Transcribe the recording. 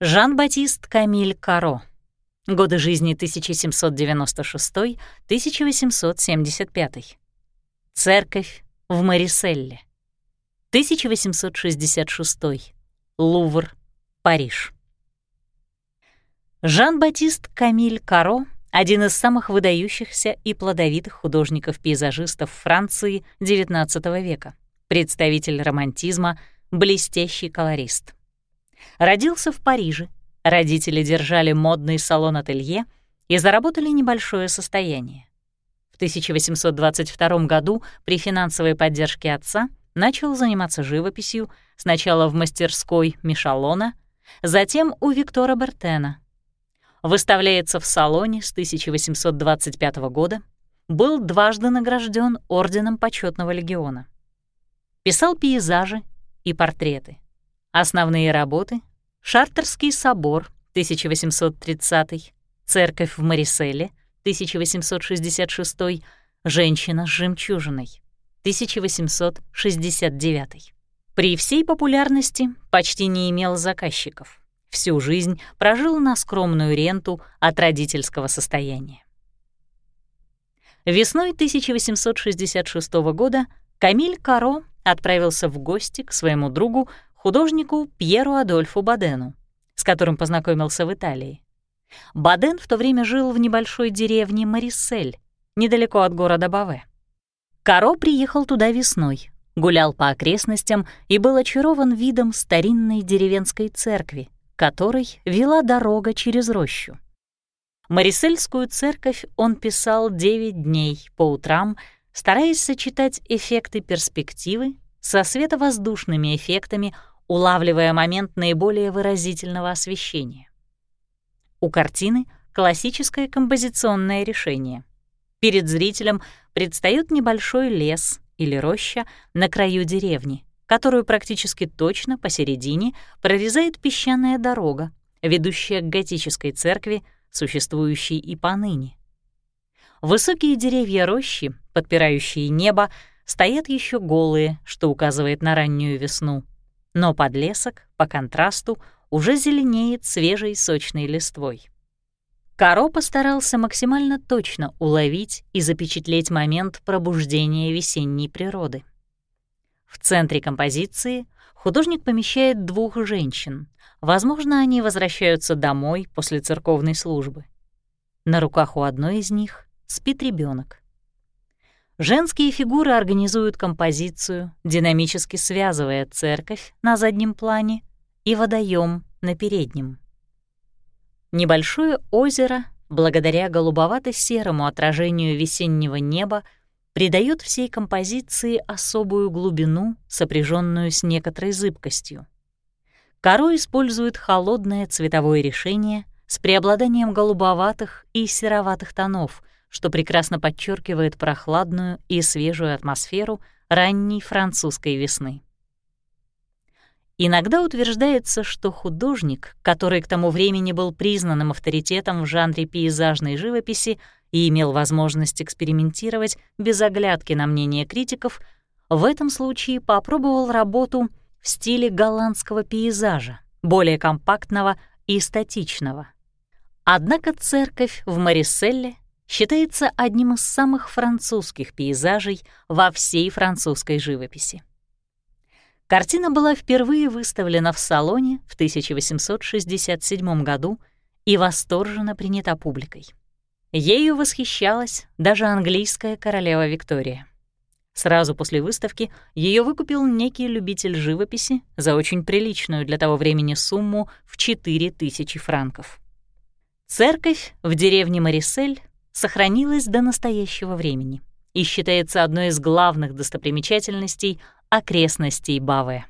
Жан-Батист Камиль Каро. Годы жизни 1796-1875. Церковь в Мариселле. 1866. Лувр, Париж. Жан-Батист Камиль Каро — один из самых выдающихся и плодовитых художников-пейзажистов Франции XIX века, представитель романтизма, блестящий колорист. Родился в Париже, родители держали модный салон-ателье и заработали небольшое состояние. В 1822 году при финансовой поддержке отца начал заниматься живописью сначала в мастерской Мишалона, затем у Виктора Бертена. Выставляется в салоне с 1825 года, был дважды награжден Орденом Почетного легиона. Писал пейзажи и портреты. Основные работы — Шартерский собор, 1830 Церковь в Мариселе, 1866 Женщина с жемчужиной, 1869. При всей популярности почти не имел заказчиков. Всю жизнь прожил на скромную ренту от родительского состояния. Весной 1866 года Камиль Каро отправился в гости к своему другу, художнику Пьеру Адольфу Бадену, с которым познакомился в Италии. Баден в то время жил в небольшой деревне Марисель, недалеко от города Баве. Каро приехал туда весной, гулял по окрестностям и был очарован видом старинной деревенской церкви, которой вела дорога через рощу. Марисельскую церковь он писал 9 дней по утрам, стараясь сочетать эффекты перспективы со световоздушными эффектами, улавливая момент наиболее выразительного освещения. У картины классическое композиционное решение. Перед зрителем предстает небольшой лес или роща на краю деревни, которую практически точно посередине прорезает песчаная дорога, ведущая к готической церкви, существующей и поныне. Высокие деревья рощи, подпирающие небо, стоят еще голые, что указывает на раннюю весну. Но подлесок, по контрасту, уже зеленеет свежей сочной листвой. Каро постарался максимально точно уловить и запечатлеть момент пробуждения весенней природы. В центре композиции художник помещает двух женщин. Возможно, они возвращаются домой после церковной службы. На руках у одной из них спит ребенок. Женские фигуры организуют композицию, динамически связывая церковь на заднем плане и водоем на переднем. Небольшое озеро, благодаря голубовато-серому отражению весеннего неба, придает всей композиции особую глубину, сопряженную с некоторой зыбкостью. Каро использует холодное цветовое решение с преобладанием голубоватых и сероватых тонов, что прекрасно подчеркивает прохладную и свежую атмосферу ранней французской весны. Иногда утверждается, что художник, который к тому времени был признанным авторитетом в жанре пейзажной живописи и имел возможность экспериментировать без оглядки на мнение критиков, в этом случае попробовал работу в стиле голландского пейзажа, более компактного и статичного. Однако церковь в Мариселле считается одним из самых французских пейзажей во всей французской живописи. Картина была впервые выставлена в салоне в 1867 году и восторженно принята публикой. Ею восхищалась даже английская королева Виктория. Сразу после выставки ее выкупил некий любитель живописи за очень приличную для того времени сумму в 4000 франков. Церковь в деревне Марисель сохранилась до настоящего времени и считается одной из главных достопримечательностей окрестностей Баве.